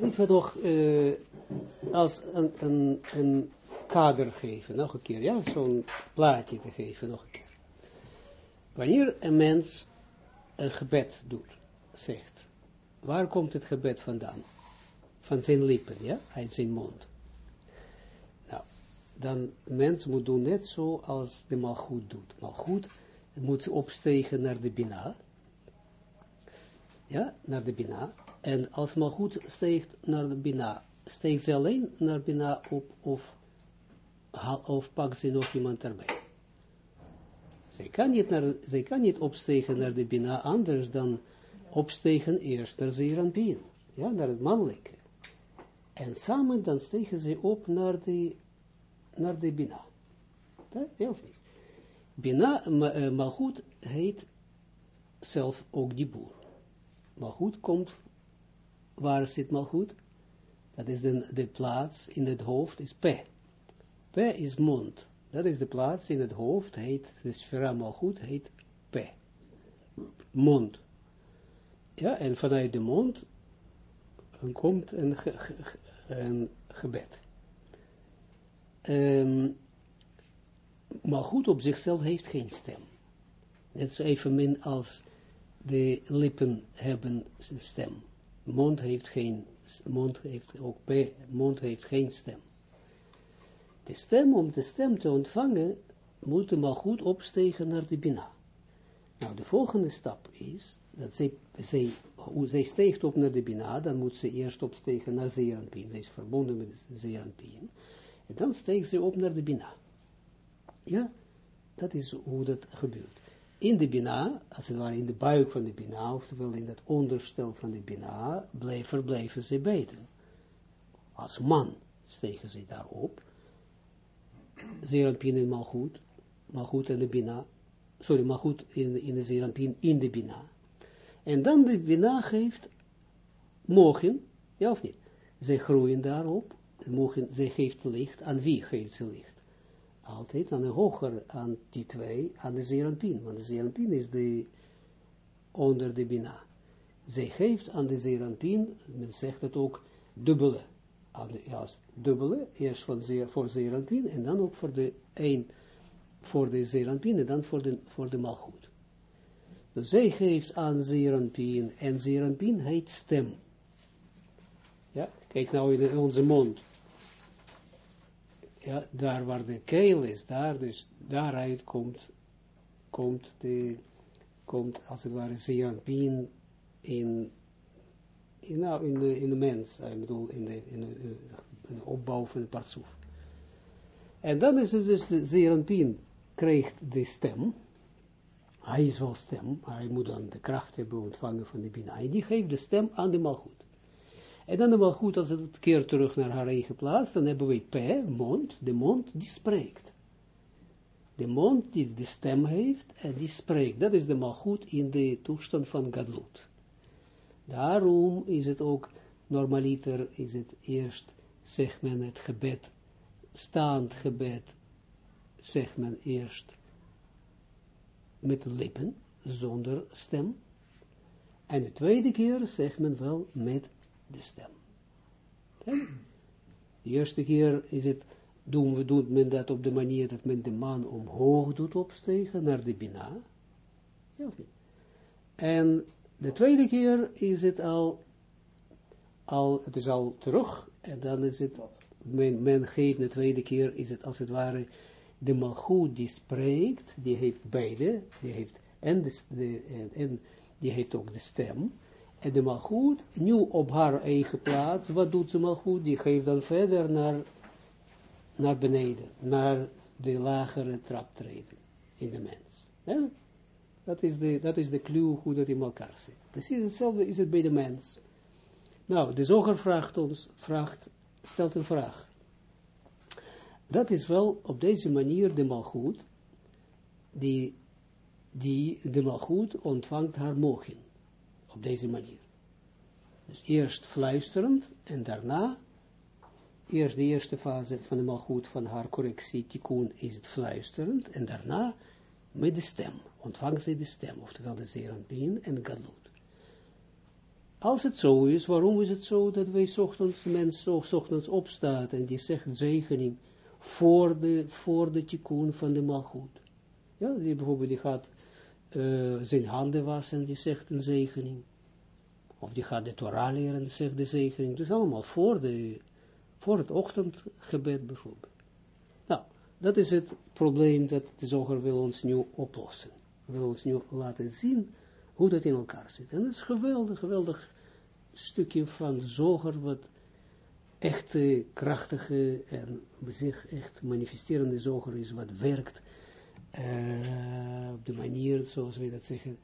Ik wil nog als een, een, een kader geven, nog een keer, ja, zo'n plaatje te geven, nog een keer. Wanneer een mens een gebed doet, zegt, waar komt het gebed vandaan? Van zijn lippen, ja, uit zijn mond. Nou, dan, mens moet doen net zo als de malgoed doet. Malgoed moet opstegen naar de bina, ja, naar de bina, en als malgoed steekt naar de bina, steekt ze alleen naar bina op, of, of pakt ze nog iemand erbij. Zij kan niet, naar, zij kan niet opstegen naar de bina anders dan opstegen eerst naar Zeranpien, ja, naar het mannelijke. En samen dan stegen ze op naar de, naar de bina. Ja, of niet? Bina, eh, malgoed heet zelf ook die boer. Malgoed komt, waar zit malgoed? Dat is de, de plaats in het hoofd, is P. P is mond. Dat is de plaats in het hoofd, heet, de sfera malgoed, heet P. Mond. Ja, en vanuit de mond komt een, ge, een gebed. Um, maar goed op zichzelf heeft geen stem. Net zo evenmin als de lippen hebben een stem. Mond heeft geen, mond heeft ook mond heeft geen stem. De stem, om de stem te ontvangen, moet maar goed opstegen naar de bina. Nou, de volgende stap is, dat zij, zij, hoe zij steegt op naar de bina, dan moet ze eerst opstegen naar Zeranpien. Zij is verbonden met Zeranpien. En dan steekt ze op naar de bina. Ja, dat is hoe dat gebeurt. In de Bina, als het ware in de buik van de Bina, oftewel in het onderstel van de Bina, blijven, blijven ze beiden. Als man stegen ze daarop. Zeranpien en Malchut, Malchut en de Bina, sorry, Malchut in, in de Zeranpien in de Bina. En dan de Bina geeft mogen, ja of niet? Zij groeien daarop, mogen, zij geeft licht, aan wie geeft ze licht? Altijd aan de hoger, aan die twee, aan de zeranpien, want de zeranpien is de, onder de bina. Zij geeft aan de zeranpien, men zegt het ook, dubbele, ja, dubbele, eerst voor, zeer, voor en dan ook voor de een, voor de zeranpien, en dan voor de, voor de malgoed. Dus zij geeft aan zeranpien, en zeranpien heet stem. Ja, kijk nou in onze mond ja, daar waar de keel is, daar, dus daaruit komt, komt de, komt als het ware zeeranpien in, in, nou, in, de, in de mens, ik bedoel, in de, in de, opbouw van de partsoef. En dan is het dus, de zeeranpien krijgt de stem, hij is wel stem, hij moet dan de kracht hebben ontvangen van de bina, en die geeft de stem aan de malgoed. En dan wel goed, als het keer terug naar haar eigen plaats, dan hebben we P, mond, de mond die spreekt. De mond die de stem heeft en die spreekt. Dat is de malgoed in de toestand van Gadlut. Daarom is het ook normaliter, is het eerst, zegt men het gebed, staand gebed, zegt men eerst met lippen, zonder stem. En de tweede keer zegt men wel met de stem. De eerste keer is het, doen we, doet men dat op de manier dat men de man omhoog doet opstegen naar de bina. Ja of niet? En de tweede keer is het al, al, het is al terug, en dan is het, men, men geeft de tweede keer, is het als het ware, de malgoed die spreekt, die heeft beide, die heeft, en, de, en, en die heeft ook de stem, en de malgoed, nu op haar eigen plaats, wat doet ze malgoed? Die geeft dan verder naar, naar beneden, naar de lagere traptreden in de mens. Dat, is de, dat is de clue hoe dat in elkaar zit. Precies hetzelfde is het bij de mens. Nou, de zoger vraagt ons, vraagt, stelt een vraag. Dat is wel op deze manier de malgoed, die, die de malgoed ontvangt haar mogen op deze manier. Dus eerst fluisterend en daarna, eerst de eerste fase van de malgoed van haar correctie, tikkun, is het fluisterend en daarna met de stem, ontvangt zij de stem, oftewel de zeranpien en galut. als het zo is, waarom is het zo dat wij ochtends, mens ochtends opstaat en die zegt zegening voor de, voor de tikkun van de malgoed. Ja, die bijvoorbeeld die gaat uh, zijn handen wassen, die zegt een zegening. Of die gaat de Torah leren, zegt de zegening. Dus allemaal voor, de, voor het ochtendgebed bijvoorbeeld. Nou, dat is het probleem dat de zoger wil ons nu oplossen. Wil ons nu laten zien hoe dat in elkaar zit. En dat is geweldig, geweldig stukje van de zoger, wat echt krachtige en zich echt manifesterende zoger is, wat werkt uh, op de manier, zoals we dat zeggen,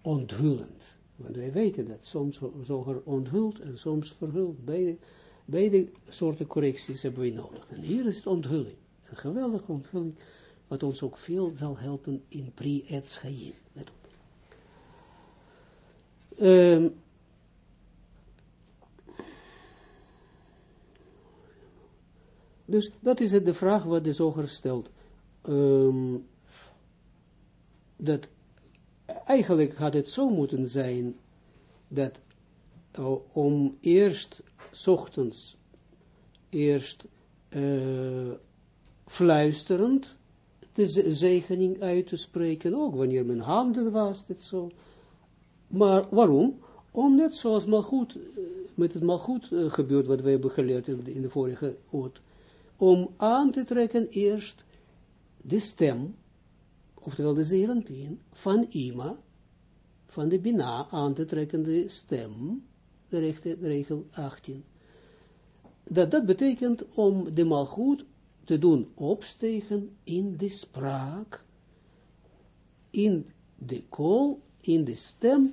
onthullend. Want wij weten dat soms zoger onthult en soms verhult. Beide, beide soorten correcties hebben we nodig. En hier is het onthulling. Een geweldige onthulling, wat ons ook veel zal helpen in pri-etz Let op. Um, dus dat is het de vraag wat de zoger stelt. Um, dat eigenlijk had het zo moeten zijn dat uh, om eerst ochtends eerst uh, fluisterend de zegening uit te spreken, ook wanneer men handen was, dit zo. Maar waarom? Omdat zoals malgoed, uh, met het malgoed uh, gebeurt, wat we hebben geleerd in de, in de vorige oot, om aan te trekken eerst de stem oftewel de zeerenpien, van Ima, van de Bina aan te trekkende stem, de, rechte, regel 18. Dat, dat betekent om de malgoed te doen opstegen in de spraak, in de kool, in de stem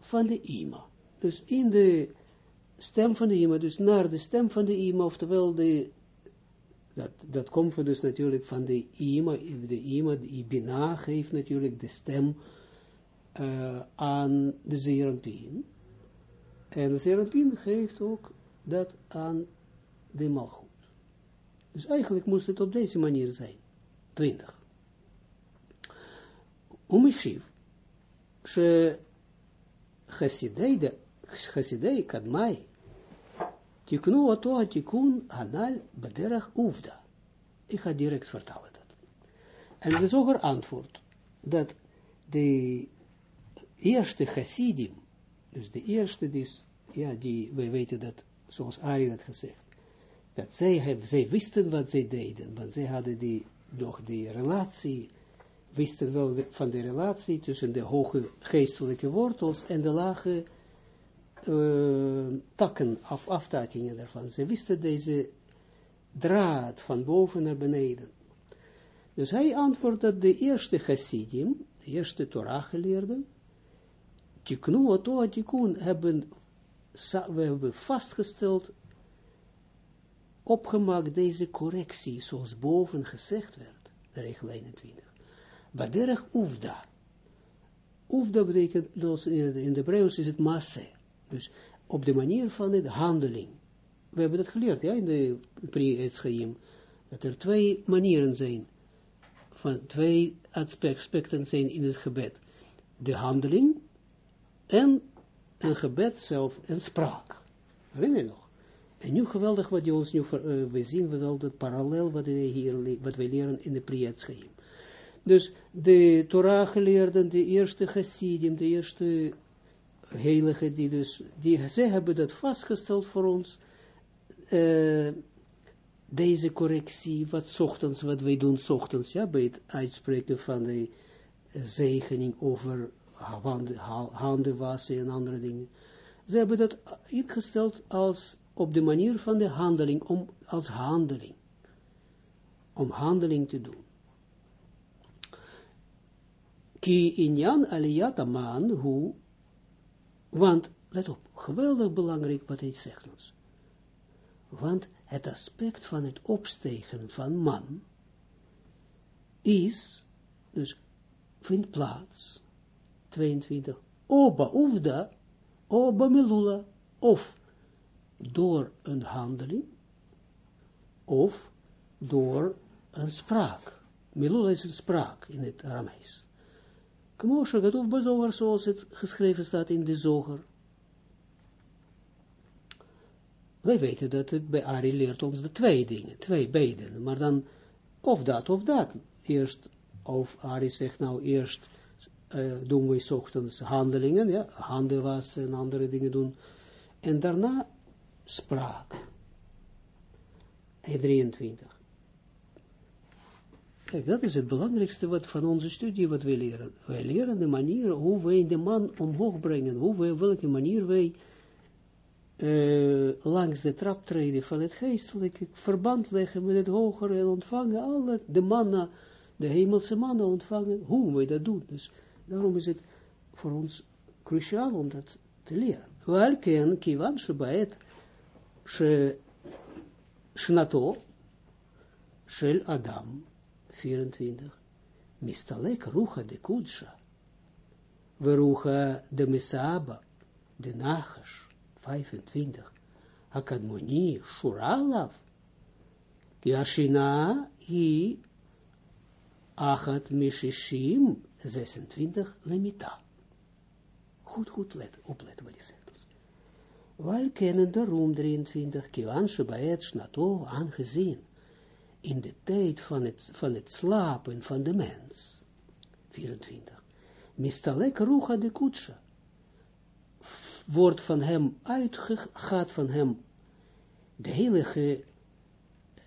van de Ima. Dus in de stem van de Ima, dus naar de stem van de Ima, oftewel de dat, dat komt dus natuurlijk van de ima, de ima, die ibina geeft natuurlijk de stem eh, aan de Zerampien. En de Zerampien geeft ook dat aan de malgoed. Dus eigenlijk moest het op deze manier zijn. 20. Umishiv, she Chassidei, kan Kadmai, Tiknu oto tikun anal bederach ufda. Ik ga direct vertalen dat. En de zoger antwoordt dat de eerste Hasidim, dus de eerste die, ja, die, wij weten dat, zoals Ari had gezegd, dat zij, hebben, zij wisten wat zij deden, want zij hadden die, nog die relatie, wisten wel van de relatie tussen de hoge geestelijke wortels en de lage uh, takken, af, aftakingen daarvan. Ze wisten deze draad van boven naar beneden. Dus hij antwoordt dat de eerste Hasidim, de eerste Torah-geleerden, Tiknu Oto Tikun hebben, we hebben vastgesteld, opgemaakt deze correctie, zoals boven gezegd werd, de regel 21. Baderach Ufda. Ufda betekent, in de Hebreeuws is het masse. Dus op de manier van de handeling. We hebben dat geleerd, ja, in de pre dat er twee manieren zijn, van twee aspecten zijn in het gebed. De handeling en een gebed zelf en spraak. Herinner je nog? En nu geweldig wat je ons nu, uh, we zien we wel dat parallel wat we hier, wat we leren in de Priyat Dus de Torah geleerden, de eerste Hasidim, de eerste heilige die dus, die, zij hebben dat vastgesteld voor ons, uh, deze correctie, wat ochtends, wat wij doen ochtends, ja, bij het uitspreken van de zegening over handen, wassen en andere dingen. Ze hebben dat ingesteld als op de manier van de handeling, om, als handeling. Om handeling te doen. Ki inyan aliyat man hu want, let op, geweldig belangrijk wat hij zegt. Want het aspect van het opstegen van man is, dus vindt plaats, 22, oba ufda, oba melula, of door een handeling, of door een spraak. Melula is een spraak in het Aramees. Kmo de zoger zoals het geschreven staat in de zoger. Wij weten dat het bij Ari leert ons de twee dingen, twee beiden. Maar dan, of dat, of dat. Eerst, of Ari zegt nou eerst, doen we s ochtends handelingen, ja, handen wassen en andere dingen doen. En daarna spraak. 23. Kijk, dat is het belangrijkste wat van onze studie wat wij leren. Wij leren de manier hoe wij de man omhoog brengen, hoe wij, welke manier wij uh, langs de trap treden van het geestelijke verband leggen met het hogere en ontvangen alle de mannen, de hemelse mannen ontvangen, hoe wij dat doen. Dus daarom is het voor ons cruciaal om dat te leren. Welke kivan shebaet she shnato shel Adam 24. Mistalek rucha de kudsha. Verucha de mesaba, de nachash, 25. Akadmoni shuralav. Ki ashina hi achat mishishim, 26, lemita. Goed, goed let, opletten wat hij zegt. Wij kennen de room 23, kiwan shebaet shnato, aangezien in de tijd van het, van het slapen van de mens. 24. Mistalek rucha de kutsha. Wordt van hem uitgegaat van hem de heilige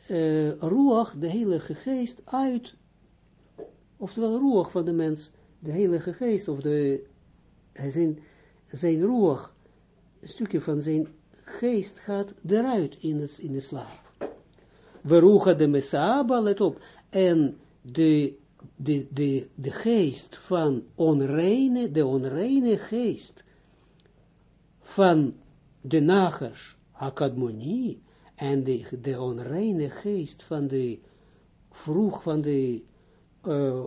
uh, de heilige geest uit, oftewel ruach van de mens, de heilige geest, of de, zijn, zijn ruach, een stukje van zijn geest gaat eruit in, het, in de slaap. Verucha de Mesaba, let op, en de, de, de, de geest van onreine, de onreine geest van de nagers, Akadmonie, en de, de onreine geest van de vroeg van de uh,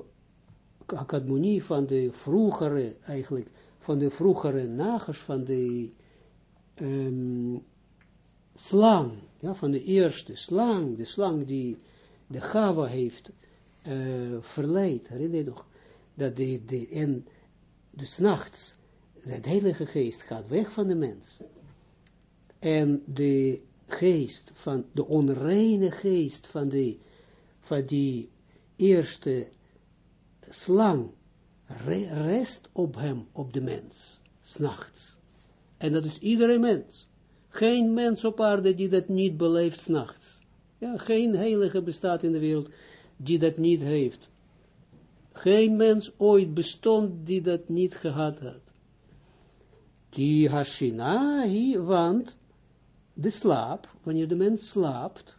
van de vroegere, eigenlijk, van de vroegere nagers, van de um, slang, ja, van de eerste slang, de slang die de Gava heeft uh, verleid, herinner je nog, dat de, de, en dus nachts, het heilige geest gaat weg van de mens, en de geest van, de onreine geest van, de, van die eerste slang, rest op hem, op de mens, s'nachts. En dat is iedere mens. Geen mens op aarde die dat niet beleeft s'nachts. Ja, geen heilige bestaat in de wereld die dat niet heeft. Geen mens ooit bestond die dat niet gehad had. Ki hashina hi, want de slaap, wanneer de mens slaapt,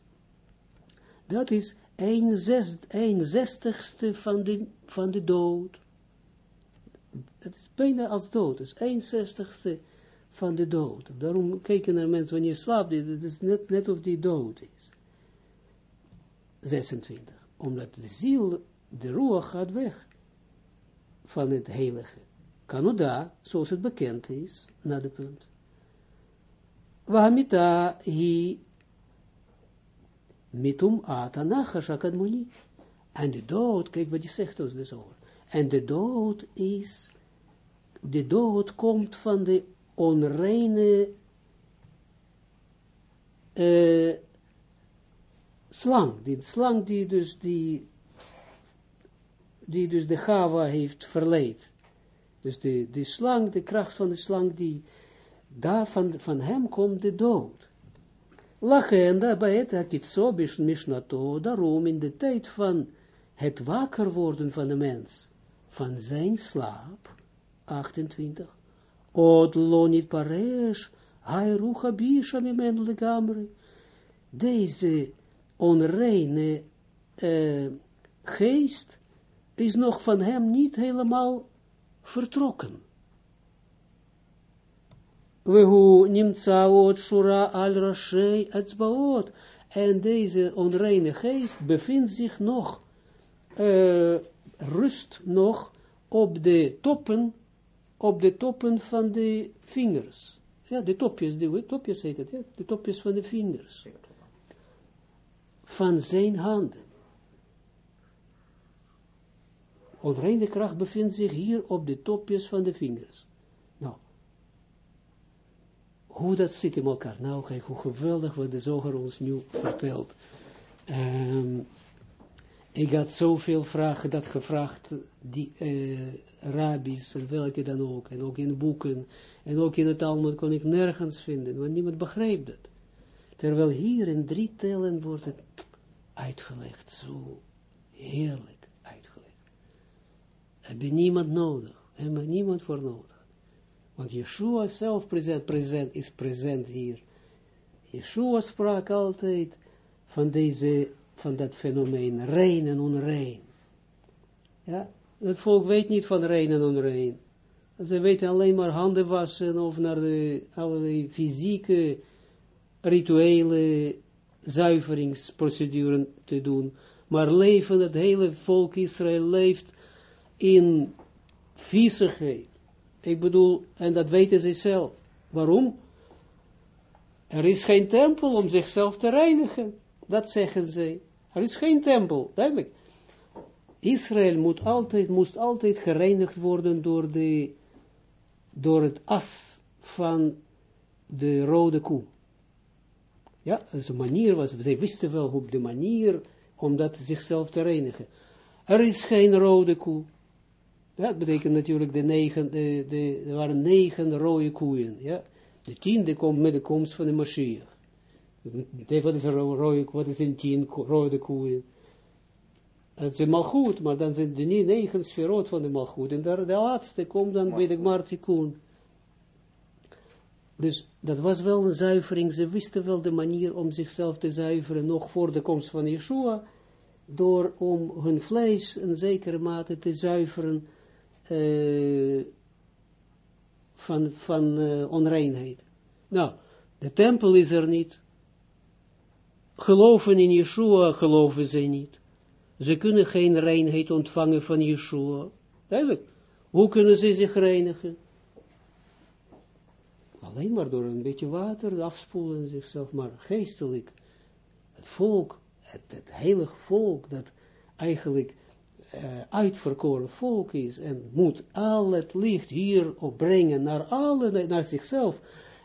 dat is een, zest, een zestigste van de, van de dood. Het is bijna als dood, dus een zestigste van de dood. Daarom kijken naar mensen wanneer je slaapt, het is net, net of die dood is. 26. Omdat de ziel, de roer gaat weg van het heilige. Kanoda, zoals het bekend is, naar de punt. Wahamita hi mitum ata nachash akadmoni. En de dood, kijk wat hij zegt ons dus. En de dood is, de dood komt van de onreine uh, slang, die slang die dus die, die dus de Gava heeft verleid. Dus de, de slang, de kracht van de slang, die daar van, van hem komt de dood. Lachenda bij het hakitsobish mishnato, daarom in de tijd van het wakker worden van de mens, van zijn slaap, 28, Od lo niet paresh, hai rucha bisha mimenu legamre. Deze onreine uh, geest is nog van hem niet helemaal vertrokken. Wehu nimtsaot shura al rashei etzbaot. En deze onreine geest bevindt zich nog, uh, rust nog op de toppen op de toppen van de vingers. Ja, de topjes, de topjes heet het, ja, de topjes van de vingers. Van zijn handen. Onreine kracht bevindt zich hier op de topjes van de vingers. Nou, hoe dat zit in elkaar. Nou, kijk hoe geweldig wat de zoger ons nu vertelt. Um, ik had zoveel vragen dat gevraagd, die uh, rabbis, en welke dan ook, en ook in boeken, en ook in het Talmud kon ik nergens vinden, want niemand begreep dat. Terwijl hier in drie tellen wordt het uitgelegd, zo heerlijk uitgelegd. Heb je niemand nodig, heb je niemand voor nodig. Want Yeshua zelf present, present, is present hier. Yeshua sprak altijd van deze van dat fenomeen, rein en onrein. Ja, het volk weet niet van rein en onrein. Ze weten alleen maar handen wassen of naar de allerlei fysieke, rituele zuiveringsproceduren te doen. Maar leven, het hele volk Israël leeft in viezigheid. Ik bedoel, en dat weten ze zelf. Waarom? Er is geen tempel om zichzelf te reinigen. Dat zeggen ze. Er is geen tempel, duidelijk. Israël moet altijd, moest altijd gereinigd worden door, de, door het as van de rode koe. Ja, dus manier was, zij wisten wel op de manier om dat zichzelf te reinigen. Er is geen rode koe. Dat betekent natuurlijk de negen, de, de, er waren negen rode koeien. Ja. De tiende komt met de komst van de Mashiach. Wat is een rode, wat is een tien rode koeien? Het is malgoed, maar dan zijn de negen sferot van de malgoed. En daar, de laatste komt dan bij de Martikoen. Dus dat was wel een zuivering. Ze wisten wel de manier om zichzelf te zuiveren, nog voor de komst van Yeshua, door om hun vlees in zekere mate te zuiveren uh, van, van uh, onreinheid. Nou, de tempel is er niet geloven in Yeshua, geloven ze niet. Ze kunnen geen reinheid ontvangen van Yeshua. Duidelijk. Hoe kunnen ze zich reinigen? Alleen maar door een beetje water afspoelen zichzelf, maar geestelijk. Het volk, het, het heilige volk, dat eigenlijk uh, uitverkoren volk is en moet al het licht hier opbrengen naar alle, naar zichzelf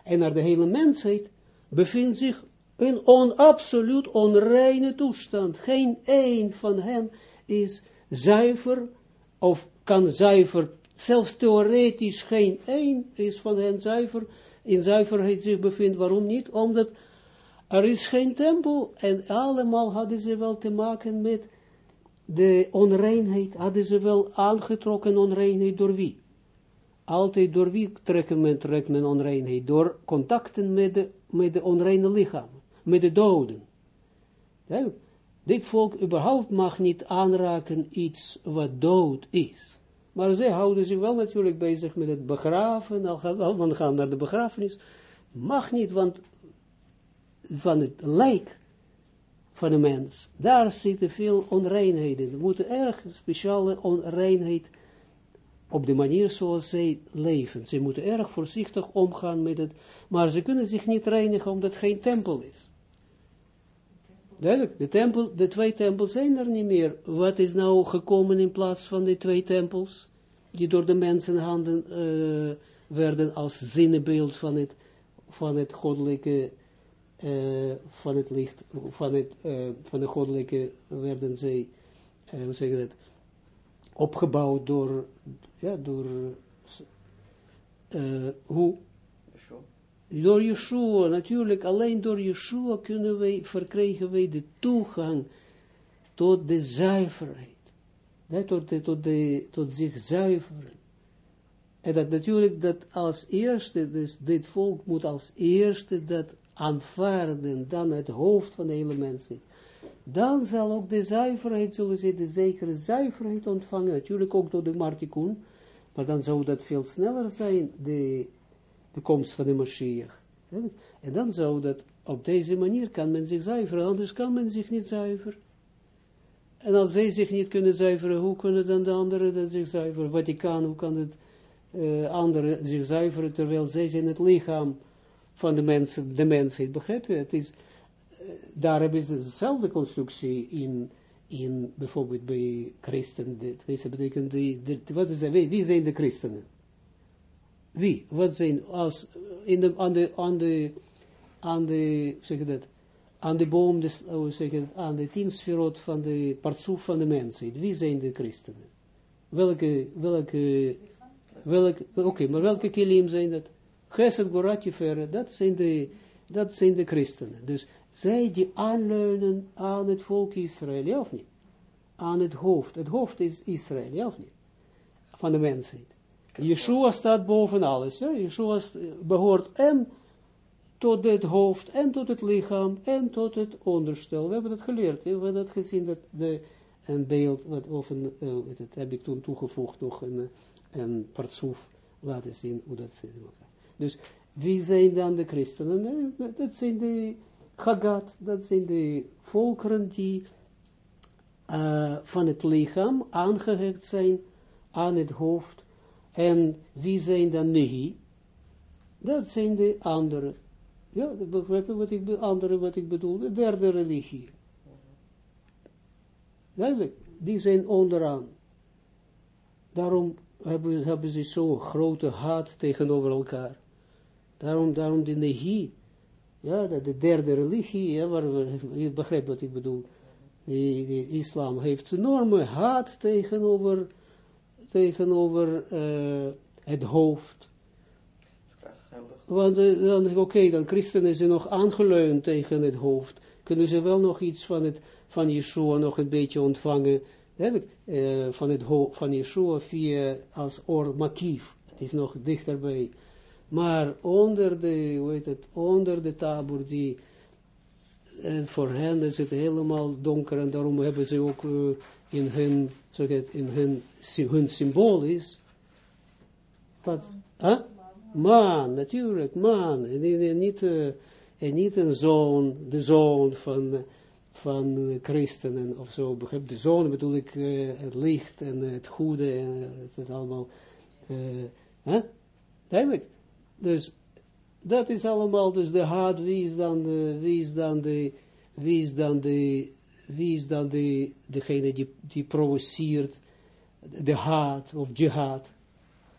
en naar de hele mensheid, bevindt zich een on, absoluut onreine toestand. Geen een van hen is zuiver, of kan zuiver, zelfs theoretisch geen een is van hen zuiver, in zuiverheid zich bevindt. Waarom niet? Omdat er is geen tempel, en allemaal hadden ze wel te maken met de onreinheid, hadden ze wel aangetrokken onreinheid door wie? Altijd door wie trekken men, onreinheid? Door contacten met de, met de onreine lichaam met de doden. Ja, dit volk überhaupt mag niet aanraken iets wat dood is. Maar zij houden zich wel natuurlijk bezig met het begraven, al gaan, gaan naar de begrafenis. Mag niet, want van het lijk van een mens, daar zitten veel onreinheden. Er moeten erg speciale onreinheid op de manier zoals zij leven. Ze moeten erg voorzichtig omgaan met het, maar ze kunnen zich niet reinigen omdat het geen tempel is. Duidelijk, de, tempel, de twee tempels zijn er niet meer. Wat is nou gekomen in plaats van de twee tempels, die door de mensenhanden uh, werden als zinnebeeld van het, van het goddelijke, uh, van het licht, van, het, uh, van de goddelijke werden zij, hoe zeg je dat, opgebouwd door, ja, door, hoe, door Yeshua, natuurlijk alleen door Yeshua kunnen wij, verkrijgen wij de toegang tot de zuiverheid. Dat, tot, de, tot, de, tot zich zuiveren. En dat natuurlijk dat als eerste, dus dit volk moet als eerste dat aanvaarden, dan het hoofd van de hele mensheid. Dan zal ook de zuiverheid, zullen ze de zekere zuiverheid ontvangen, natuurlijk ook door de Martikun, maar dan zou dat veel sneller zijn, de de komst van de Mashiach. En dan zou dat, op deze manier kan men zich zuiveren, anders kan men zich niet zuiveren. En als zij zich niet kunnen zuiveren, hoe kunnen dan de anderen dan zich zuiveren? Vaticaan, hoe kan het uh, anderen zich zuiveren, terwijl zij zijn het lichaam van de mensen, de mensheid, begrijp je? Het is, uh, daar hebben ze dezelfde constructie in, in bijvoorbeeld bij christen, de, betekent, wat is dat, wie zijn de christenen? Wie? Wat zijn als in de, aan de, aan de, aan zeg je dat, aan de boom, des, oh, zeg je dat, aan de tien sferot van de partsoef van de mensheid. Wie zijn de christenen? Welke, welke, welke, oké, maar welke kilim zijn dat? Gesed, Goratje, Verre, dat zijn de, dat zijn de christenen. Dus zij die aanleunen aan het volk Israël, of niet? Aan het hoofd. Het hoofd is Israël, of niet? Van de mensheid. Yeshua staat boven alles. Ja? Yeshua behoort en tot het hoofd, en tot het lichaam, en tot het onderstel. We hebben dat geleerd. We hebben dat gezien, dat de, een beeld, wat, of een, dat heb ik toen toegevoegd, nog een, een partsoef laten zien, hoe dat zit. Dus, wie zijn dan de christenen? Dat zijn de Chagat, dat zijn de volkeren die uh, van het lichaam aangehecht zijn aan het hoofd en wie zijn dan Nehi? Dat zijn de andere. Ja, begrijp je wat ik, andere wat ik bedoel? De derde religie. Duidelijk, die zijn onderaan. Daarom hebben, ze zo'n grote haat tegenover elkaar. Daarom, daarom de Nehi, ja, de derde religie, ja, waar we, je begrijpt wat ik bedoel. Islam heeft enorme haat tegenover tegenover uh, het hoofd. Want uh, dan, oké, okay, dan christenen zijn nog aangeleund tegen het hoofd. Kunnen ze wel nog iets van, het, van Yeshua nog een beetje ontvangen. Uh, van, het van Yeshua via als oor makief. Het is nog dichterbij. Maar onder de, hoe heet het, onder de tabur die, voor hen is het helemaal donker en daarom hebben ze ook in hun, zeg het, in hun, hun symbool is, wat, huh? man, natuurlijk, man, en, en niet, uh, en niet een zoon, de zoon van, van christenen of zo, begrijp, de zoon bedoel ik uh, het licht en het goede en het is allemaal, uh, huh? duidelijk, dus dat is allemaal, dus de haat, wie is dan de, wie is dan de, wie is dan de, wie is dan de, degene die, die provoceert de haat of jihad?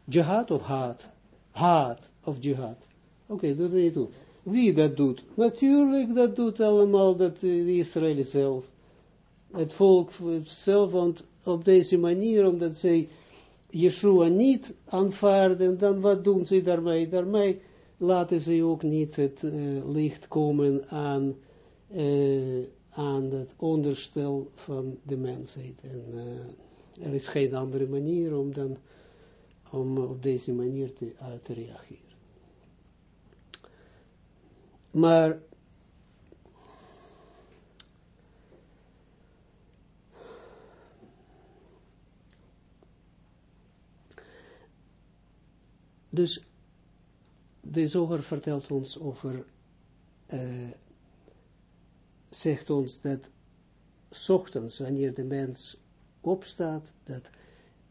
Jihad of haat? Haat of jihad. Oké, okay, dat weet je Wie dat doet? Natuurlijk, dat doet allemaal dat uh, Israël zelf. Het volk zelf, want op deze manier, omdat zij Yeshua niet aanvaarden, dan wat doen ze daarmee? Daarmee laten ze ook niet het uh, licht komen aan uh, aan het onderstel van de mensheid. En uh, er is geen andere manier om dan om op deze manier te, uh, te reageren. Maar dus de zoger vertelt ons over uh, zegt ons dat ochtends, wanneer de mens opstaat, dat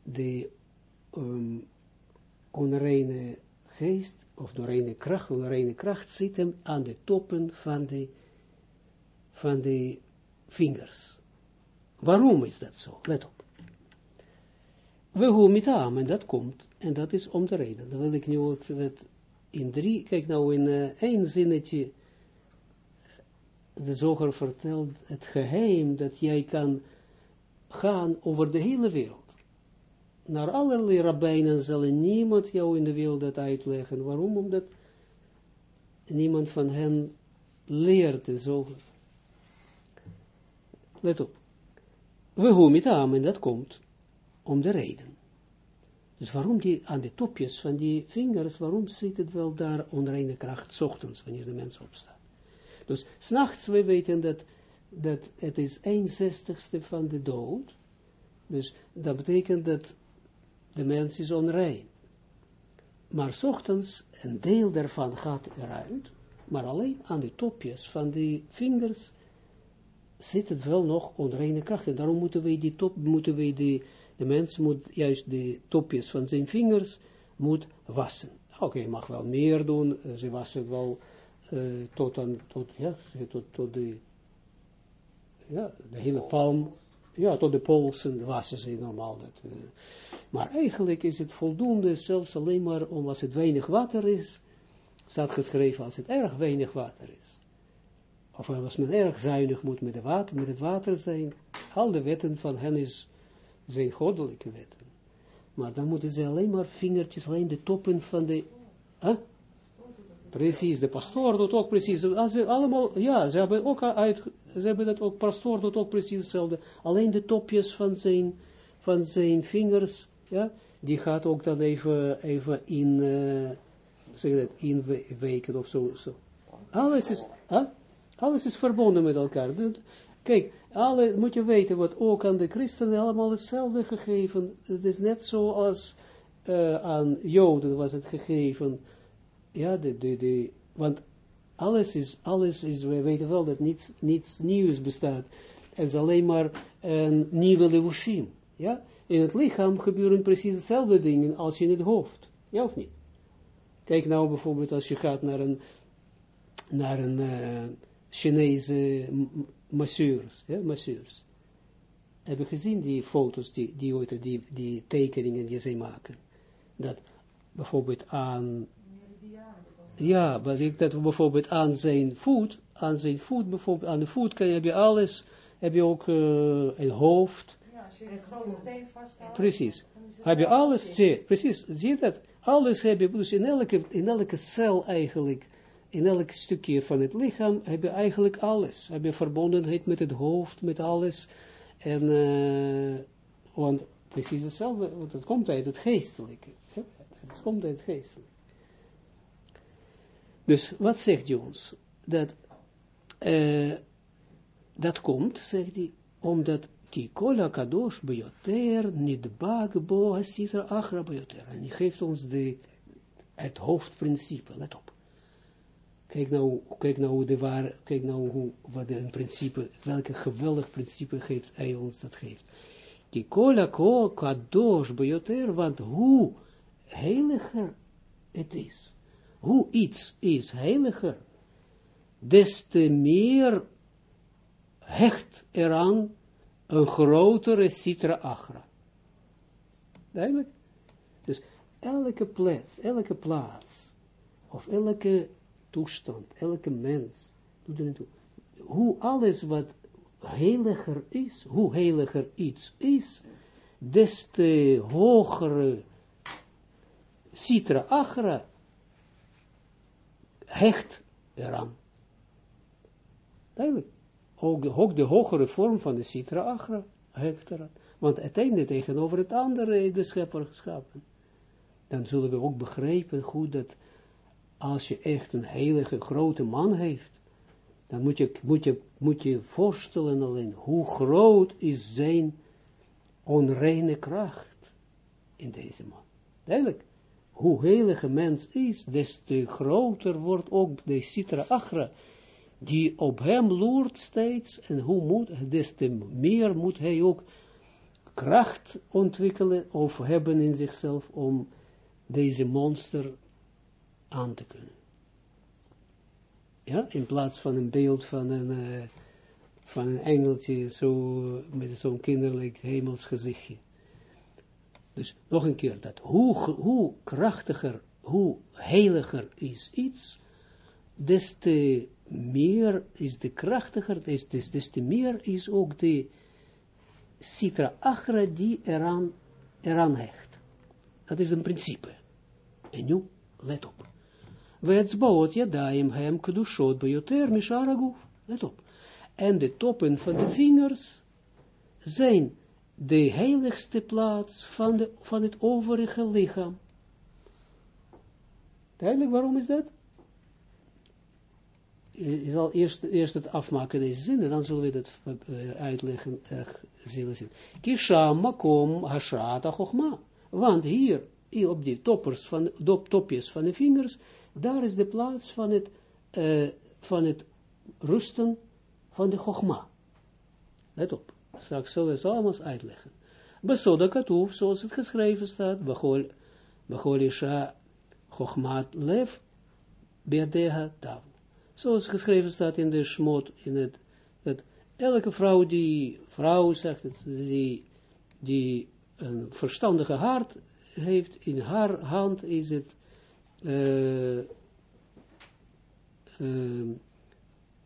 de um, onreine geest, of de reine kracht, onreine kracht zit hem aan de toppen van de, van de vingers. Waarom is dat zo? Let op. We hoe met aan, en dat komt, en dat is om de reden. Dan wil ik nu ook dat in drie, kijk nou in uh, één zinnetje, de zoger vertelt het geheim dat jij kan gaan over de hele wereld. Naar allerlei rabbijnen zal niemand jou in de wereld dat uitleggen. Waarom? Omdat niemand van hen leert de zoger. Let op. We hoeven het aan en dat komt om de reden. Dus waarom die aan de topjes van die vingers, waarom zit het wel daar onreine kracht, ochtends, wanneer de mens opstaat? Dus s'nachts, we weten dat, dat het is 1 zestigste van de dood. Dus dat betekent dat de mens is onrein. Maar s ochtends, een deel daarvan gaat eruit, maar alleen aan de topjes van de vingers zit het wel nog onreine kracht. En daarom moeten wij die top, moeten wij die, de mens moet juist de topjes van zijn vingers moet wassen. Oké, okay, mag wel meer doen, ze wassen wel uh, tot, aan, tot, ja, tot, tot de, ja, de hele palm, ja, tot de polsen wassen ze normaal. Dat, uh, maar eigenlijk is het voldoende, zelfs alleen maar om als het weinig water is, staat geschreven als het erg weinig water is. Of als men erg zuinig moet met, de water, met het water zijn, al de wetten van hen is, zijn goddelijke wetten. Maar dan moeten ze alleen maar vingertjes, alleen de toppen van de... Huh? Precies, de pastoor doet ook precies, als allemaal, ja, ze hebben ook ze hebben dat ook, pastoor doet ook precies hetzelfde, alleen de topjes van zijn, van zijn vingers, ja, die gaat ook dan even, even in, uh, zeg dat, inweken of zo, zo. Alles is, huh? alles is verbonden met elkaar. Kijk, alle, moet je weten, wat ook aan de christenen allemaal hetzelfde gegeven. Het is net zoals uh, aan joden was het gegeven, ja, de, de, de, want alles is, alles is, we weten wel dat niets, niets nieuws bestaat. Het is alleen maar een nieuwe levushim. Ja? In het lichaam gebeuren precies dezelfde dingen als in het hoofd. Ja of niet? Kijk nou bijvoorbeeld als je gaat naar een, naar een uh, Chinese masseurs, ja, masseurs. Heb je gezien die foto's, die, die, die, die tekeningen die zij maken? Dat bijvoorbeeld aan ja, maar ik dat bijvoorbeeld aan zijn voet, aan zijn voet, bijvoorbeeld aan de voet kan je, heb je alles, heb je ook uh, een hoofd. Ja, als je een grote teen vasthoudt. Precies. Heb je alles, zie, precies, zie je dat? Alles heb je, dus in elke, in elke cel eigenlijk, in elk stukje van het lichaam heb je eigenlijk alles. Heb je verbondenheid met het hoofd, met alles. En, uh, want precies hetzelfde, want het komt uit het geestelijke. Het komt uit het geestelijke. Dus wat zegt hij ons? Dat, uh, dat komt, zegt hij, omdat Kikola kadosh niet bag bo asitra achra. En hij geeft ons de, het hoofdprincipe, let op. Kijk nou, kijk nou, de waar, kijk nou hoe, wat een principe, welke geweldig principe geeft hij ons dat geeft. Kikola ko kadosh bejoter, want hoe heiliger het is hoe iets is heiliger, des te meer hecht eraan een grotere citra agra. Duidelijk? Dus elke plaats, elke plaats, of elke toestand, elke mens, doet er. Hoe alles wat heiliger is, hoe heiliger iets is, des te hogere citra agra hecht eraan. Duidelijk. Ook de, ook de hogere vorm van de Sitra Achra hecht eraan. Want het ene tegenover het andere de schepper geschapen. Dan zullen we ook begrijpen goed dat als je echt een heilige grote man heeft, dan moet je, moet je, moet je voorstellen alleen hoe groot is zijn onreine kracht in deze man. Duidelijk hoe heilige mens is, des te groter wordt ook de citra achra, die op hem loert steeds, en hoe moet, des te meer moet hij ook kracht ontwikkelen, of hebben in zichzelf, om deze monster aan te kunnen. Ja, in plaats van een beeld van een, uh, van een engeltje, zo, met zo'n kinderlijk hemels gezichtje. Dus nog een keer, dat hoe, hoe krachtiger, hoe heiliger is iets, des te meer is de krachtiger, des, des, des te meer is ook de citra achra die eraan, eraan hecht. Dat is een principe. En nu, let op. Wetsbaot jadaim hem kedushot bejoter misharaguf. Let op. En de toppen van de vingers zijn de heiligste plaats van, de, van het overige lichaam. Duidelijk, waarom is dat? Je zal eerst, eerst het afmaken, deze zin, en dan zullen we dat uh, uitleggen, erg zullen zien. Makom hashata chochma. Want hier, op die toppers van, topjes van de vingers, daar is de plaats van het, uh, van het rusten van de chochma. Let op. Straks zullen we het allemaal uitleggen. Besoda katoef, zoals het geschreven staat, Bechol Isha Chochmat Lev Beadeha Tav. Zoals geschreven staat in de Shmot, in het, het elke vrouw die, vrouw zegt het, die, die een verstandige hart heeft, in haar hand is het, uh, uh,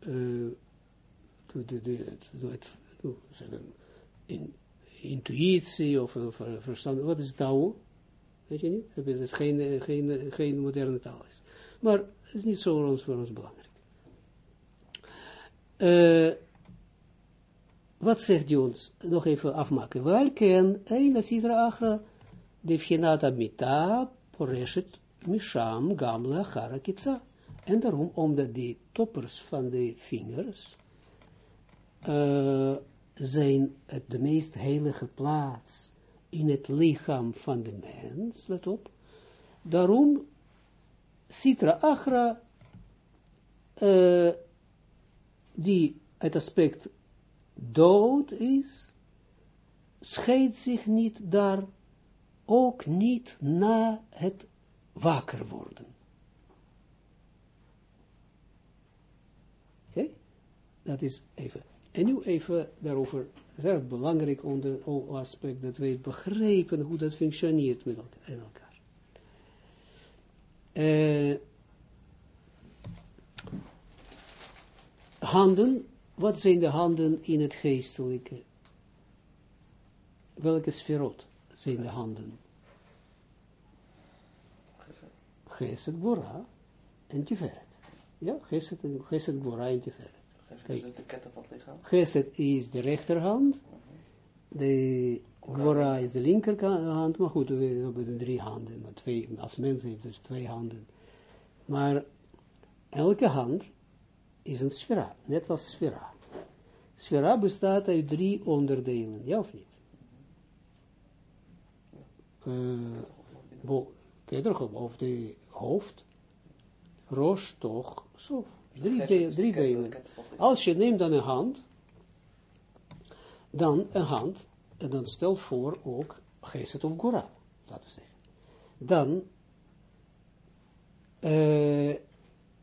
uh, in, intuïtie of verstand, wat is touw? Weet je niet? Het is geen, geen, geen moderne taal is. Maar het is niet zo voor ons, voor ons belangrijk. Uh, wat zegt hij ons? Nog even afmaken. Welken, een asidra achra, de vjenata mita, poreshet, misham, gamla, harakitsa. En daarom, omdat die toppers van de vingers, uh, zijn het de meest heilige plaats in het lichaam van de mens, let op, daarom Sitra Achra, uh, die het aspect dood is, scheidt zich niet daar, ook niet na het wakker worden. Oké? Dat is even. En nu even daarover, zeer belangrijk onder aspect, dat wij begrijpen hoe dat functioneert met elkaar. Uh, handen, wat zijn de handen in het geestelijke? Welke sferot zijn de handen? Geset, Gora en Tiferet. Ja, Geset Gora en Tiferet. Geset is de ketten van het lichaam. Geset is de rechterhand. De Gwora is de linkerhand, maar goed, we hebben de drie handen, maar twee, als mens heeft dus twee handen. Maar elke hand is een sfera, net als sfera. Sfera bestaat uit drie onderdelen, ja of niet? Uh, of de hoofd, roos, toch, zo. Drie, de, drie delen. Als je neemt dan een hand, dan een hand, en dan stel voor ook Geset of Gora, laten we zeggen. Dan, uh,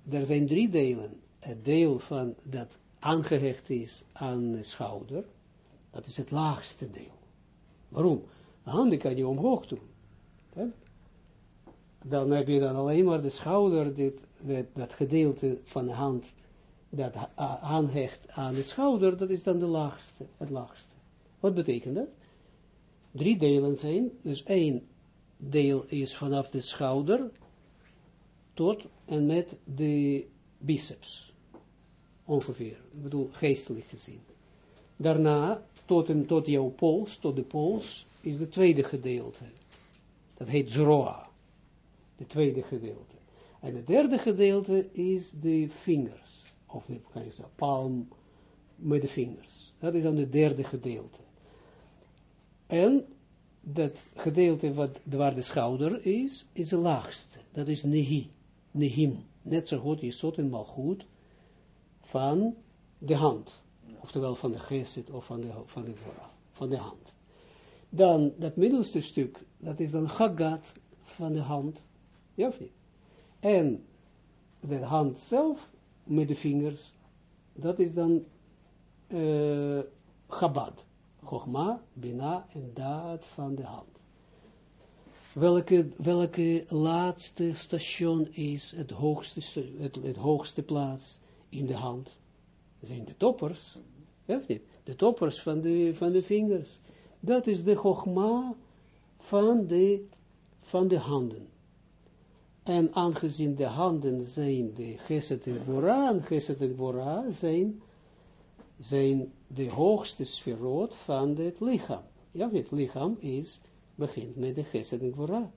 er zijn drie delen. Het deel van dat aangehecht is aan de schouder, dat is het laagste deel. Waarom? De handen kan je omhoog doen. Dan heb je dan alleen maar de schouder, dit, dat gedeelte van de hand, dat aanhecht aan de schouder, dat is dan de laagste, het laagste. Wat betekent dat? Drie delen zijn, dus één deel is vanaf de schouder tot en met de biceps. Ongeveer, ik bedoel geestelijk gezien. Daarna, tot, en, tot jouw pols, tot de pols, is de tweede gedeelte. Dat heet zroa. De tweede gedeelte. En het derde gedeelte is de vingers. Of de, zeggen, palm met de vingers. Dat is dan het derde gedeelte. En dat gedeelte wat, waar de schouder is, is het laagste. Dat is nehi, nehim. Net zo goed is zot en goed van de hand. Oftewel van de geest of van de, van de, van de hand. Dan dat middelste stuk, dat is dan hagat van de hand. Ja of niet? En de hand zelf, met de vingers, dat is dan uh, Chabad. Chogma, Bina en Daad van de hand. Welke, welke laatste station is het hoogste, het, het hoogste plaats in de hand? Zijn de toppers, of niet? De toppers van de, van de vingers. Dat is de Chogma van de, van de handen. En aangezien de handen zijn de Geset en Bora, en Geset en zijn zijn de hoogste sferoot van het lichaam. Ja, het lichaam is, begint met de gesed en.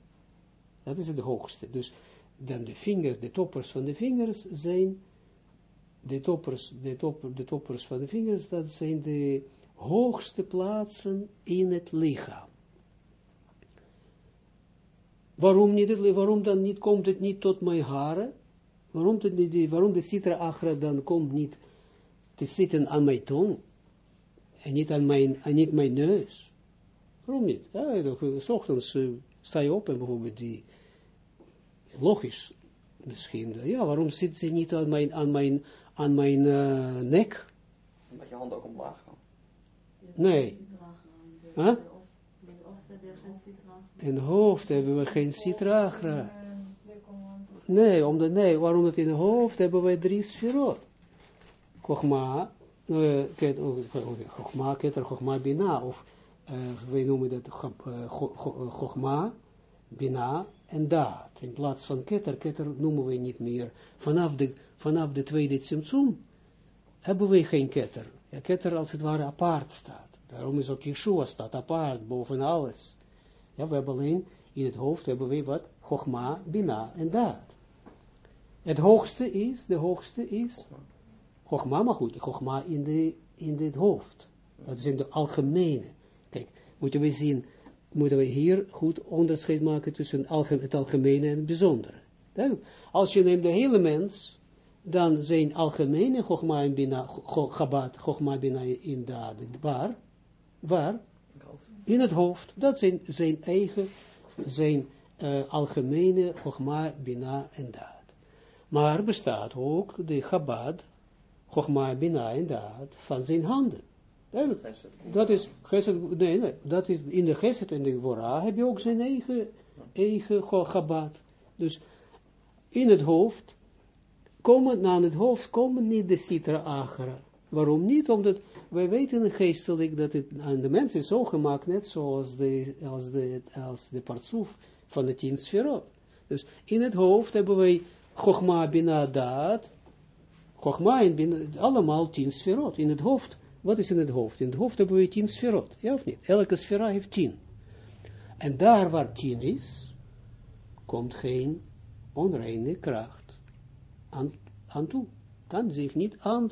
Dat is het hoogste. Dus dan de vingers, de toppers van de vingers zijn, de toppers, de, de toppers van de vingers, dat zijn de hoogste plaatsen in het lichaam. Waarom, niet, waarom dan niet, komt het niet tot mijn haren? Waarom, de, waarom de citra agra dan komt niet te zitten aan mijn tong en niet aan mijn, en niet mijn neus. Waarom niet? Ja, s ochtends uh, sta je op en bijvoorbeeld die, logisch misschien, ja, waarom zit ze niet aan mijn, aan mijn, aan mijn uh, nek? Omdat je hand ook omlaag kan. Nee. Huh? In hoofd hebben we geen citragra. Nee, omdat, nee, waarom dat in hoofd hebben wij drie sferot. Chogma, uh, Chogma, Keter, Chogma, Bina, of uh, wij noemen dat Chogma, Bina en Daad. In plaats van Keter, Keter noemen we niet meer. Vanaf de, vanaf de tweede Tsimtsum hebben we geen Keter. Ja, Keter als het ware apart staat. Daarom is ook Yeshua staat apart, boven alles. Ja, we hebben alleen, in het hoofd hebben we wat? Chogma, Bina en Daad. Het hoogste is, de hoogste is, Chogma, maar goed, Chogma in, de, in het hoofd. Dat is in de algemene. Kijk, moeten we zien, moeten we hier goed onderscheid maken tussen het algemene en het bijzondere. Als je neemt de hele mens, dan zijn algemene Chogma en Bina, Chabad, Chogma Bina in Daad, waar? Waar? In het hoofd. Dat zijn zijn eigen, zijn uh, algemene Chogma, Bina en Daad. Maar bestaat ook de Chabad, Chogma, Bina en Daad van zijn handen. Dat is, geset, nee, nee, dat is in de Geset en de Wora heb je ook zijn eigen, eigen Chabad. Dus in het hoofd, komen, na het hoofd komen niet de Sitra Agra. Waarom niet? Omdat wij weten geestelijk dat het aan de mens is zo gemaakt, net zoals de, als de, als de partsoef van de tien sferot. Dus in het hoofd hebben wij Chogma Bina Daad, Chogma en Bina, allemaal tien sferot. In het hoofd, wat is in het hoofd? In het hoofd hebben we tien sferot, ja of niet? Elke sfera heeft tien. En daar waar tien is, komt geen onreine kracht aan, aan toe. Kan zich niet aan,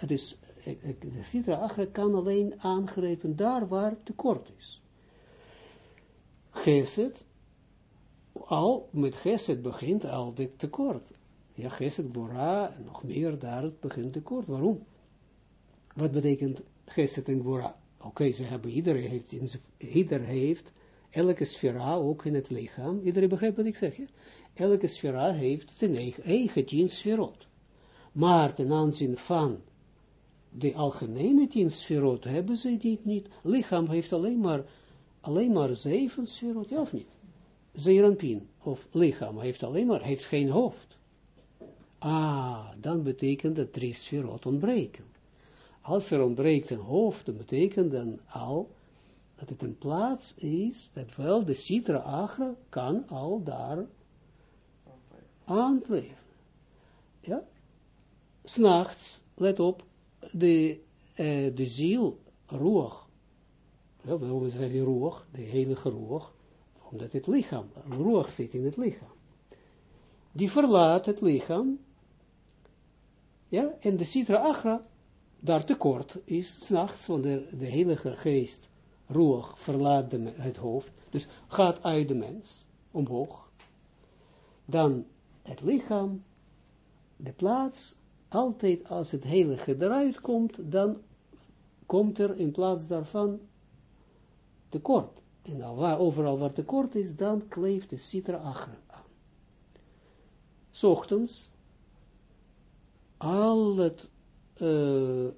het is de Sitra Achra kan alleen aangrijpen daar waar tekort is. Geset, al met Geset begint al dit tekort. Ja, Geset, Bora, nog meer daar begint tekort. Waarom? Wat betekent Geset en Bora? Oké, ze hebben, iedereen heeft, ieder heeft, elke sfera, ook in het lichaam, iedereen begrijpt wat ik zeg? Elke sfera heeft zijn eigen, eigen sferot. Maar ten aanzien van de algemene tien sferot hebben ze dit niet. Lichaam heeft alleen maar, alleen maar zeven sferot, ja of niet? Zeeranpien, of lichaam, heeft alleen maar, heeft geen hoofd. Ah, dan betekent dat drie sferot ontbreken. Als er ontbreekt een hoofd, dan betekent dan al dat het een plaats is, dat wel de citra agra kan al daar aankleven. Ja? S'nachts, let op, de, uh, de ziel, roeg, ja, we zeggen roeg, de heilige roeg, omdat het lichaam, roeg zit in het lichaam. Die verlaat het lichaam, ja, en de citra agra, daar tekort is, s'nachts, want de, de heilige geest, roeg, verlaat de, het hoofd, dus gaat uit de mens, omhoog, dan het lichaam, de plaats altijd als het heilige eruit komt, dan komt er in plaats daarvan tekort. En nou, waar, overal waar tekort is, dan kleeft de citra agra aan. Ochtends, al het, uh,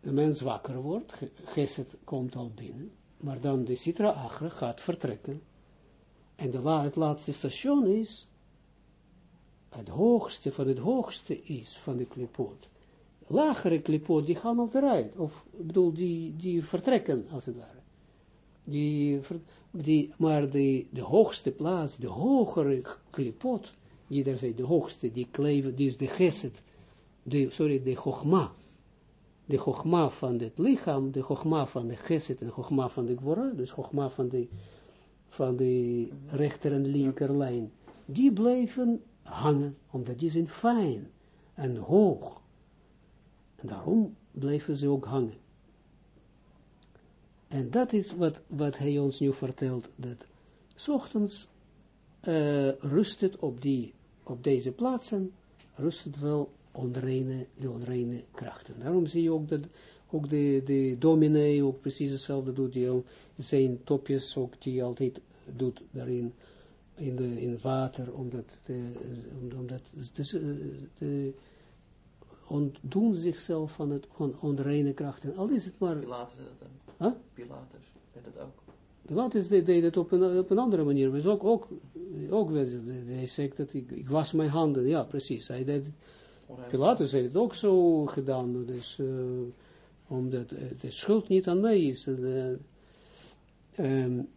de mens wakker wordt, geset komt al binnen, maar dan de citra agra gaat vertrekken. En de het laatste station is het hoogste van het hoogste is van de klipot. Lagere klipot, die gaan al eruit. Of, bedoel, die, die vertrekken, als het ware. Die, die, maar de, de hoogste plaats, de hogere klipot, die daar zijn, de hoogste, die kleven, die is de geset, de, sorry, de chogma. De chogma van het lichaam, de chogma van de geset en de chogma van de gwora, dus chogma van de, van de rechter en linker lijn, die blijven hangen, omdat die zijn fijn en hoog. En daarom blijven ze ook hangen. En dat is wat, wat hij ons nu vertelt, dat s ochtends uh, rust het op, die, op deze plaatsen, rust het wel onreine, de onreine krachten. Daarom zie je ook dat ook de, de dominee ook precies hetzelfde doet, die zijn topjes ook, die altijd doet daarin, in, de, in water, omdat, te, omdat te, te, ontdoen zichzelf van het van onreine krachten. Al is het maar... Pilatus deed dat ook. Huh? Pilatus deed dat ook. Pilatus deed, deed het op een, op een andere manier. Dus ook, ook, ook hij zegt dat ik, ik was mijn handen. Ja, precies. Hij deed, Pilatus heeft het ook zo gedaan. Dus, uh, omdat de schuld niet aan mij is. Uh, um,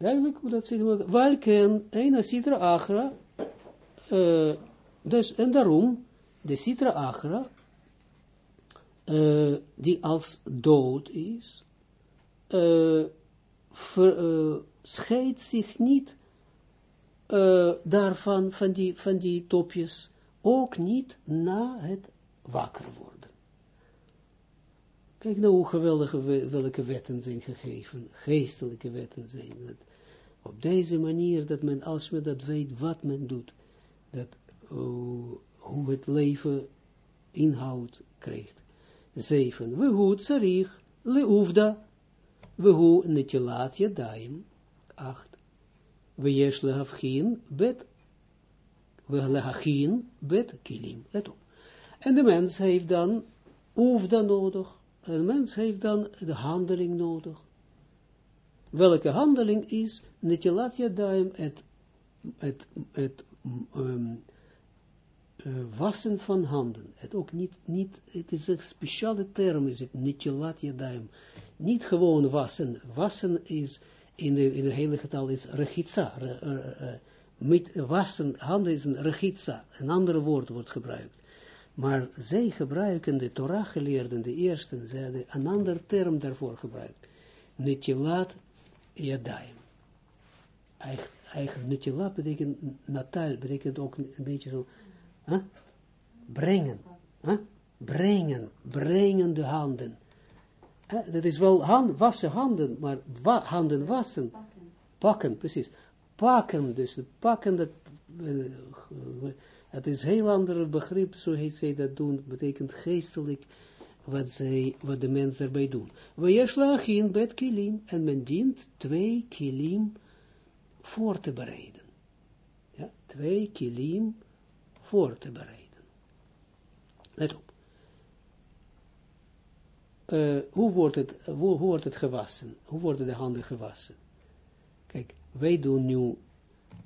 duidelijk hoe dat zit. Welke een citra agra. Uh, dus, en daarom, de citra agra, uh, die als dood is, uh, scheidt zich niet daarvan, van die, van die topjes, ook niet na het wakker worden. Kijk nou hoe geweldige welke wetten zijn gegeven, geestelijke wetten zijn. Dat op deze manier, dat men, als men dat weet, wat men doet, dat, uh, hoe het leven inhoud krijgt. Zeven. We goed, sarich, leufda, we hoe netilat daim. Acht. We yesh lehafchin bet, we bet kilim. Let op. En de mens heeft dan oefda nodig. En de mens heeft dan de handeling nodig. Welke handeling is netilat daim het, het, het um, uh, wassen van handen. Het ook niet, niet, het is een speciale term, is het netilat daim. Niet gewoon wassen. Wassen is, in de, in de heilige taal is rechitza. met wassen, handen is een rechitza. Een ander woord wordt gebruikt. Maar zij gebruiken, de Torah geleerden, de eerste, ze hadden een ander term daarvoor gebruikt. Netilat yadayim. Eigenlijk, netilat betekent, natal betekent ook een beetje zo, huh? brengen, huh? brengen, brengen de handen dat is wel hand, wassen handen, maar wa, handen wassen. Pakken. precies. Pakken, dus pakken, dat, uh, het is een heel ander begrip, zo heet zij dat doen, betekent geestelijk, wat, zij, wat de mens daarbij doen. We in bed kilim, en men dient twee kilim voor te bereiden. Ja, twee kilim voor te bereiden. Let op uh, hoe, wordt het, hoe, hoe, wordt het gewassen? Hoe worden de handen gewassen? Kijk, wij doen nu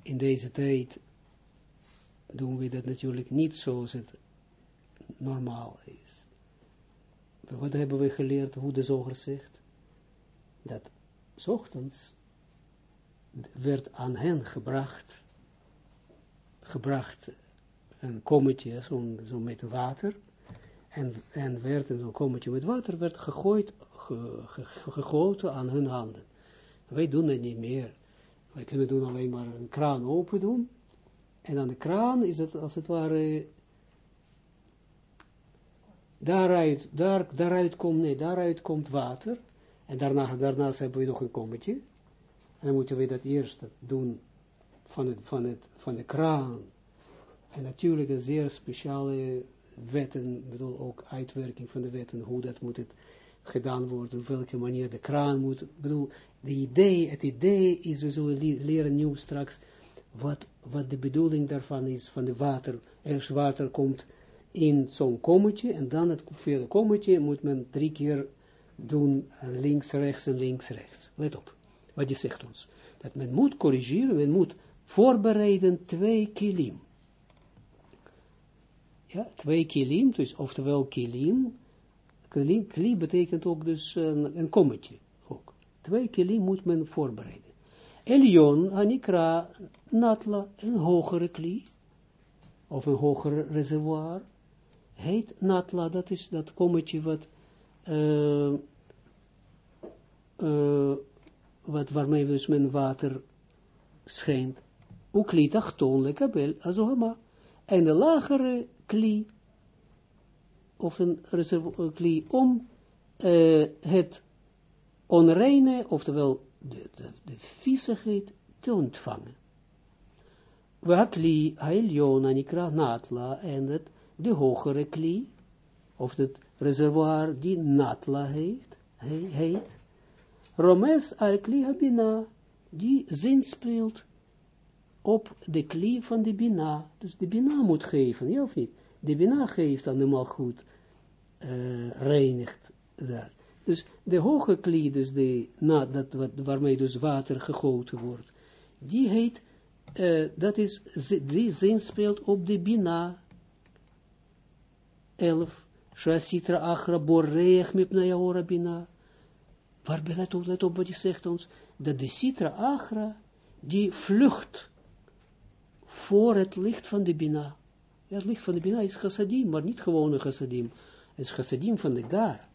in deze tijd, doen we dat natuurlijk niet zoals het normaal is. Wat hebben we geleerd, hoe de zoger zegt? Dat s ochtends werd aan hen gebracht, gebracht een kommetje, zo, zo met water, en, en werd zo'n kommetje met water, werd gegooid, ge, gegoten aan hun handen. Wij doen het niet meer. Wij kunnen doen alleen maar een kraan open doen, en aan de kraan is het als het ware, daaruit, daar, daaruit komt, nee, daaruit komt water, en daarna, daarnaast hebben we nog een kommetje, en dan moeten we dat eerst doen van, het, van, het, van de kraan, en natuurlijk een zeer speciale wetten, bedoel ook uitwerking van de wetten, hoe dat moet het gedaan worden, op welke manier de kraan moet, bedoel, de idee, het idee is, we zullen leren nu straks, wat, wat de bedoeling daarvan is, van de water, eerst water komt in zo'n kommetje, en dan het, via de kommetje moet men drie keer doen, links, rechts en links, rechts. Let op, wat je zegt ons. Dat men moet corrigeren, men moet voorbereiden twee kilim ja, twee kilim, dus oftewel kilim, kilim, kli betekent ook dus een, een kommetje, ook. Twee kilim moet men voorbereiden. Elion, anikra, natla, een hogere kli, of een hoger reservoir, heet natla, dat is dat kommetje wat, uh, uh, wat waarmee dus men water schijnt. Ukli tachton lekabel, azohama. En de lagere kli, of een kli, om uh, het onreine, oftewel de, de, de viezigheid, te ontvangen. Wakli hailion anikra natla, en het, de hogere kli, of het reservoir die natla heet, heet Romes al kli habina, die zin speelt op de kli van de bina. Dus de bina moet geven, ja of niet? de Bina geeft aan de malgoed, uh, reinigt daar. Dus de hoge kli, dus de, na, dat, wat, waarmee dus water gegoten wordt, die heet, uh, dat is, die zin speelt op de Bina. 11. Shasitra achra borreech mipnaya ora Bina. Waar let op, let op wat hij zegt ons, dat de Sitra achra, die vlucht voor het licht van de Bina. Het licht van de Bina is chassadim, maar niet gewone chassadim. Het is chassadim van de Gar.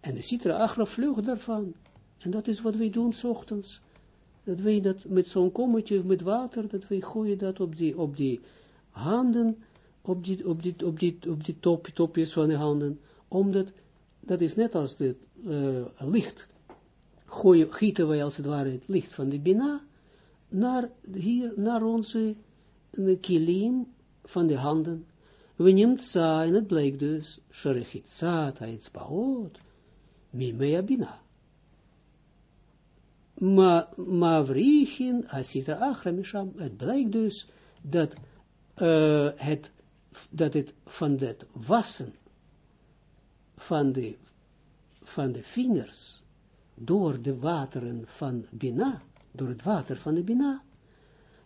En de Sitra Achra vlucht daarvan. En dat is wat wij doen s ochtends. Dat wij dat met zo'n kommetje met water, dat wij gooien dat op die, op die handen, op die, op die, op die, op die top, topjes van de handen. Omdat, dat is net als het uh, licht. Gooien, gieten wij als het ware het licht van de Bina naar hier, naar onze kilim van de handen. We za, en het blijkt dus, sherechitza, taitspaot, mimea bina. Ma, mavrichin, asitra achra misham, het blijkt dus, dat, uh, het, dat het van het wassen van de, van de vingers, door de wateren van Bina, door het water van de Bina,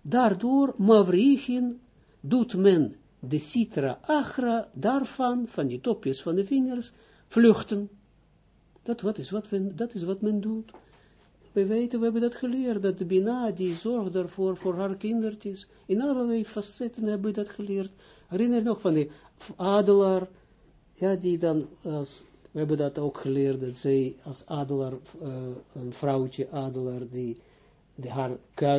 daardoor mavrichin doet men de citra achra daarvan, van die topjes van de vingers, vluchten. Dat, wat is, wat men, dat is wat men doet. We weten, we hebben dat geleerd, dat de Bina, die zorgt daarvoor, voor haar kindertjes, in allerlei facetten hebben we dat geleerd. Herinner nog van die adelaar, ja, die dan, als, we hebben dat ook geleerd, dat zij als adelaar, uh, een vrouwtje adelaar, die, die haar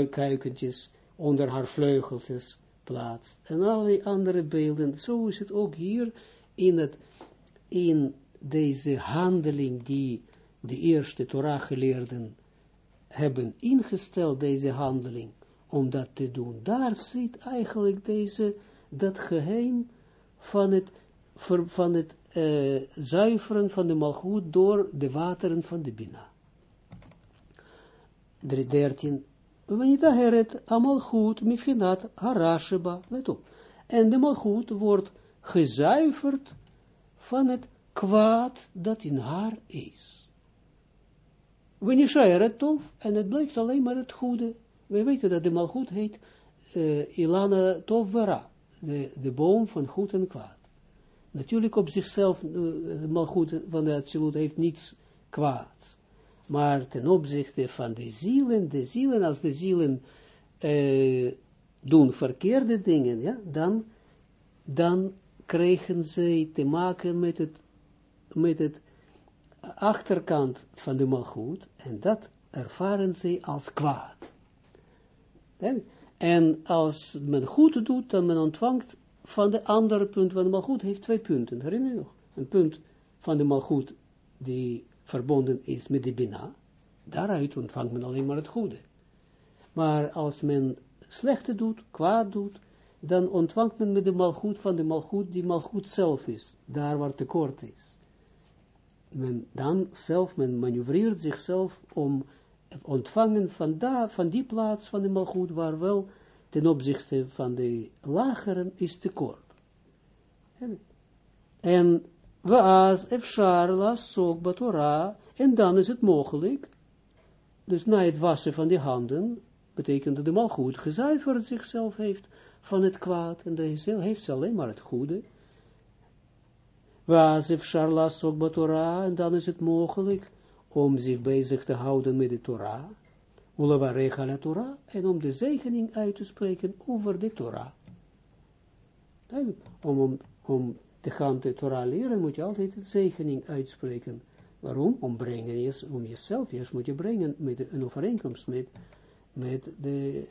kuikentjes onder haar vleugels plaatst. En allerlei andere beelden. Zo is het ook hier in, het, in deze handeling die de eerste Torah-geleerden hebben ingesteld, deze handeling, om dat te doen. Daar zit eigenlijk deze, dat geheim van het, van het uh, zuiveren van de malgoed door de wateren van de Bina. 13. Wanneer heret amalchut mifinat harasheba, let op. En de malchut wordt gezuiverd van het kwaad dat in haar is. Wanneer heret tof, en het blijft alleen maar het goede. We weten dat de malchut heet uh, Ilana Tovera, de, de boom van goed en kwaad. Natuurlijk op zichzelf, de malchut van de absolute heeft niets kwaads maar ten opzichte van de zielen, de zielen, als de zielen uh, doen verkeerde dingen, ja, dan, dan krijgen zij te maken met het, met het achterkant van de malgoed, en dat ervaren zij als kwaad. En als men goed doet, dan men ontvangt van de andere punt van de malgoed, heeft twee punten, herinner je nog? Een punt van de malgoed, die verbonden is met de Bina, daaruit ontvangt men alleen maar het goede. Maar als men slechte doet, kwaad doet, dan ontvangt men met de malgoed van de malgoed, die malgoed zelf is, daar waar tekort is. Men dan zelf, men manoeuvreert zichzelf om ontvangen van, van die plaats van de malgoed, waar wel ten opzichte van de lageren is tekort. En Waas efshar lasok batora, en dan is het mogelijk, dus na het wassen van die handen, betekent dat de malgoed gezuiverd zichzelf heeft van het kwaad, en deze heeft ze alleen maar het goede. Waas efshar lasok batora, en dan is het mogelijk om zich bezig te houden met de Torah, ulavarech ala Torah, en om de zegening uit te spreken over de Torah. Om, om, om te gaan de Torah leren, moet je altijd de zegening uitspreken. Waarom? Om, brengen, om jezelf, eerst moet je brengen met een overeenkomst met, met, de,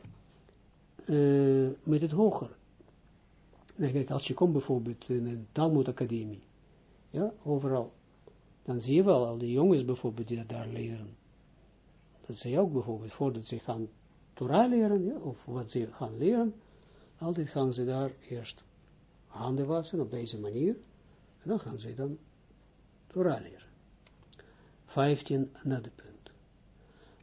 uh, met het hoger. Nee, kijk, als je komt bijvoorbeeld in een Talmud Academie, ja, overal, dan zie je wel al die jongens bijvoorbeeld die daar leren. Dat ze ook bijvoorbeeld, voordat ze gaan Torah leren, ja, of wat ze gaan leren, altijd gaan ze daar eerst handen wassen op deze manier. En dan gaan ze dan Torah leren. 15 naar de punt.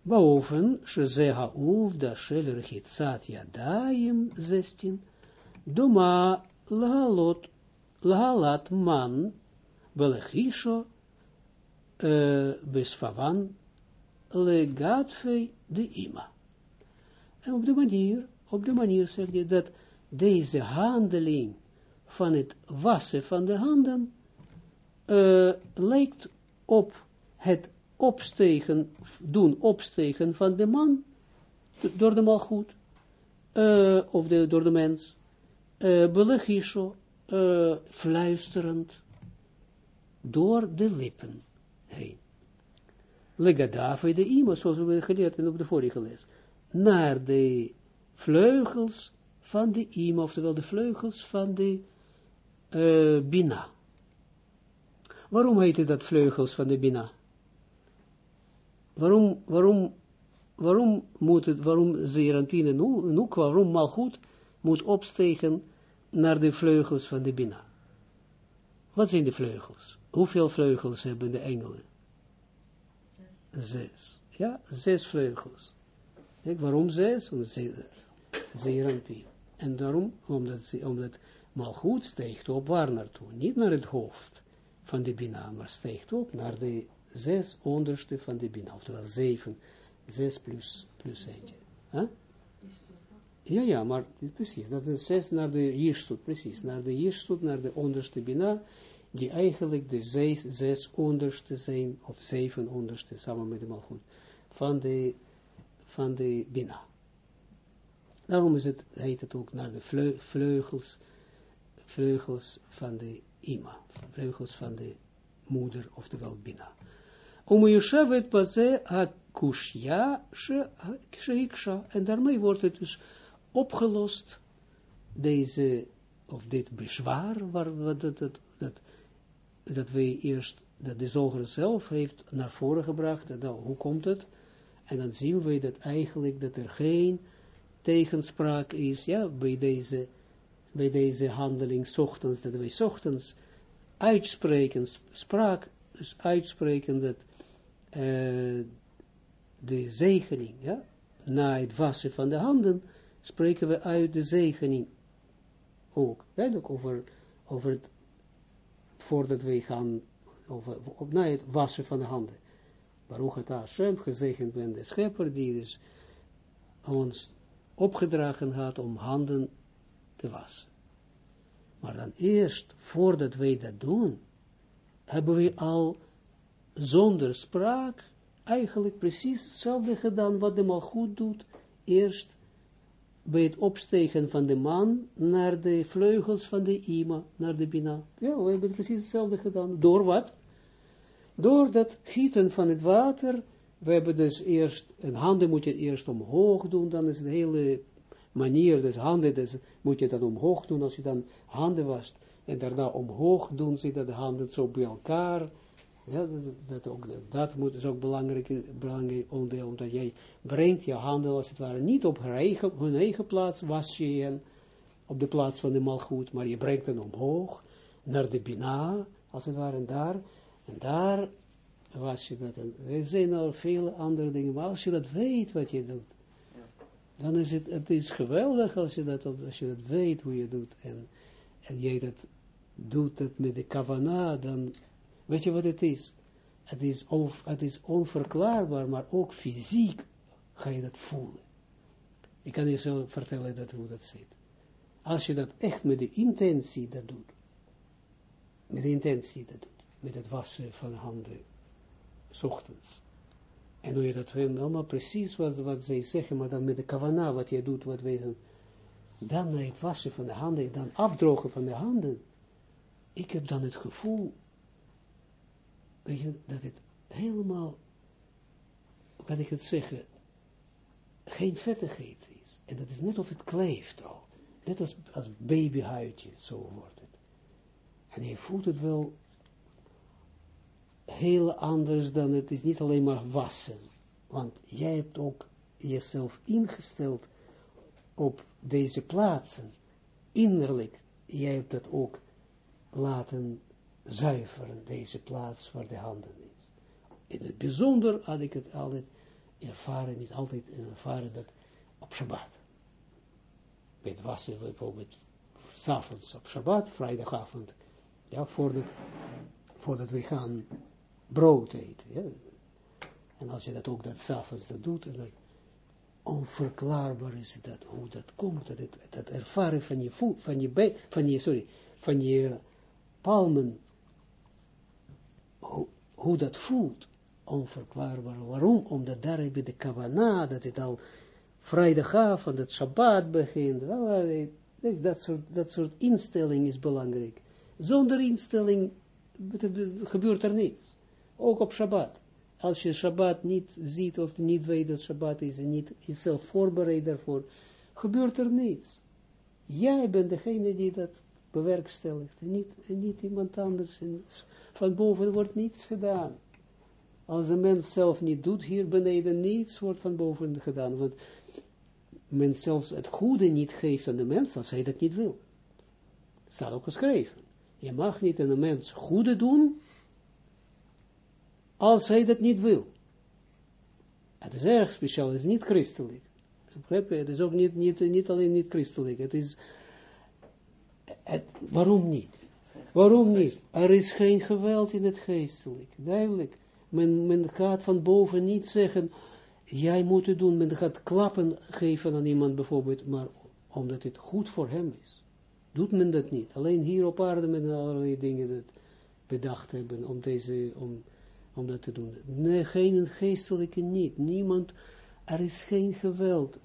Boven, sheze ha'uvda shel rechitzat yadayim 16, doma lahalot lahalat man, belechisho, uh, besfavan, legatve de ima. En op de manier, op de manier zeg je dat deze handeling van het wassen van de handen uh, lijkt op het opstegen, doen opstegen van de man, door de malgoed, uh, of door de mens, uh, fluisterend, door de lippen heen. Legadave de ima, zoals we geleerd hebben op de vorige les, naar de vleugels van de ima, oftewel de vleugels van de uh, bina. Waarom heet dat vleugels van de bina? Waarom, waarom, waarom moet het, waarom Zeranpine nu, waarom Malchut moet opstegen naar de vleugels van de Bina? Wat zijn de vleugels? Hoeveel vleugels hebben de engelen? Zes. Ja, zes vleugels. Kijk, waarom zes? Omdat Zeranpine. En daarom, omdat, omdat Malchut steekt op waar naartoe? Niet naar het hoofd van de Bina, maar steekt op naar de zes onderste van de Bina, oftewel zeven, zes plus, plus eentje. Ja, ja, maar precies, dat is zes naar de Jirsut, precies, naar de Jirsut, naar de onderste Bina, die eigenlijk de zes, zes onderste zijn, of zeven onderste, samen met de Malchut, van de, van de Bina. Daarom is het, heet het ook naar de vleugels, vleugels van de Ima, vleugels van de moeder, oftewel Bina. Om Yeshevet Baze Akushya Sheiksha. En daarmee wordt het dus opgelost, deze, of dit bezwaar, waar, dat, dat, dat, dat wij eerst, dat de zoger zelf heeft naar voren gebracht. Dat, hoe komt het? En dan zien we dat eigenlijk dat er geen tegenspraak is, ja, bij deze, bij deze handeling, ochtends, dat wij ochtends uitspreken, spraak, dus uitspreken dat uh, de zegening, ja, na het wassen van de handen, spreken we uit de zegening ook, duidelijk over, over het, voordat we gaan, over, op, het wassen van de handen. Baruch het Hashem, gezegend ben de schepper, die dus ons opgedragen had om handen te wassen. Maar dan eerst, voordat wij dat doen, hebben we al zonder spraak, eigenlijk precies hetzelfde gedaan wat de malgoed doet, eerst bij het opstegen van de man naar de vleugels van de ima, naar de bina. Ja, we hebben precies hetzelfde gedaan. Door wat? Door dat gieten van het water, we hebben dus eerst, een handen moet je eerst omhoog doen, dan is de hele manier, dus handen, dus moet je dan omhoog doen, als je dan handen wast, en daarna omhoog doen, zitten de handen zo bij elkaar, ja, dat, dat, ook, dat moet, is ook belangrijk, belangrijk onderdeel, omdat jij brengt je handen als het ware niet op hun eigen, hun eigen plaats, was je op de plaats van de malgoed, maar je brengt hen omhoog, naar de bina, als het ware, en daar, en daar was je dat. Er zijn al vele andere dingen, maar als je dat weet wat je doet, dan is het, het is geweldig als je dat, als je dat weet hoe je doet, en, en jij dat doet het met de kavana, dan Weet je wat het is? Het is, is onverklaarbaar, maar ook fysiek ga je dat voelen. Ik kan je zo vertellen dat, hoe dat zit. Als je dat echt met de intentie dat doet, met de intentie dat doet, met het wassen van de handen, s ochtends. En hoe je dat allemaal precies wat, wat zij zeggen, maar dan met de kavana, wat je doet, wat wij dan, dan het wassen van de handen, dan afdrogen van de handen. Ik heb dan het gevoel weet je, dat het helemaal, hoe kan ik het zeggen, geen vettigheid is. En dat is net of het kleeft al. Net als, als babyhuidje, zo wordt het. En je voelt het wel heel anders dan het is niet alleen maar wassen. Want jij hebt ook jezelf ingesteld op deze plaatsen. Innerlijk, jij hebt dat ook laten zuiveren, deze plaats waar de handen is. In het bijzonder had ik het altijd ervaren, niet altijd ervaren dat op Shabbat. Bij het wassen bijvoorbeeld, s'avonds op Shabbat, vrijdagavond, Ja, voordat, voordat we gaan brood eten. Ja. En als je dat ook dat s'avonds dat doet, dan onverklaarbaar is dat, hoe dat komt, dat, dat ervaren van je voet, van je bij, van je, sorry, van je palmen, hoe, dat voelt, onverklaarbaar. Waarom? Omdat daar heb je de kavana, dat het al vrijdagavond, het Shabbat begint, dat soort, dat soort instelling is belangrijk. Zonder instelling gebeurt er niets. Ook op Shabbat. Als je Shabbat niet ziet of niet weet dat Shabbat is en niet jezelf voorbereidt daarvoor, gebeurt er niets. Jij bent degene die dat bewerkstelligt en niet, niet iemand anders. Van boven wordt niets gedaan. Als de mens zelf niet doet, hier beneden niets wordt van boven gedaan. Want men zelfs het goede niet geeft aan de mens als hij dat niet wil. Staat ook geschreven. Je mag niet aan mens goede doen als hij dat niet wil. Het is erg speciaal, het is niet christelijk. Het is ook niet, niet, niet alleen niet christelijk. Het is, waarom niet? Waarom niet? Er is geen geweld in het geestelijk. Duidelijk. Men, men gaat van boven niet zeggen, jij moet het doen. Men gaat klappen geven aan iemand bijvoorbeeld, maar omdat het goed voor hem is. Doet men dat niet. Alleen hier op aarde met allerlei dingen dat bedacht hebben om deze, om om dat te doen. Nee, geen geestelijke niet. Niemand, er is geen geweld.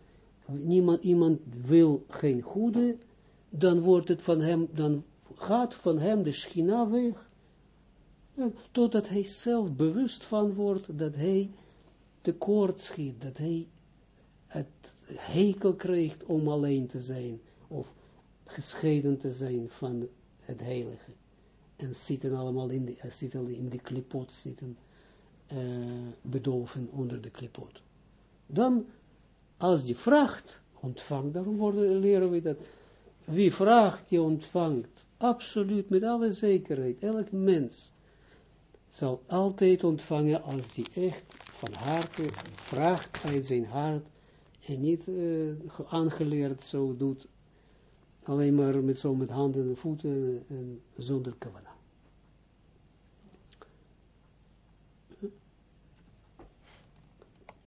Niemand, iemand wil geen goede, dan wordt het van hem, dan gaat van hem de schina weg. Totdat hij zelf bewust van wordt dat hij tekort schiet, dat hij het hekel krijgt om alleen te zijn, of gescheiden te zijn van het heilige en zitten allemaal in de, uh, zitten in de klipot zitten, uh, bedoven onder de klipot. Dan, als die vraagt, ontvangt, daarom worden, leren we dat, wie vraagt, die ontvangt, absoluut, met alle zekerheid, elk mens zal altijd ontvangen als die echt van harte vraagt uit zijn hart en niet uh, aangeleerd zo doet alleen maar met zo met handen en voeten en zonder kavana.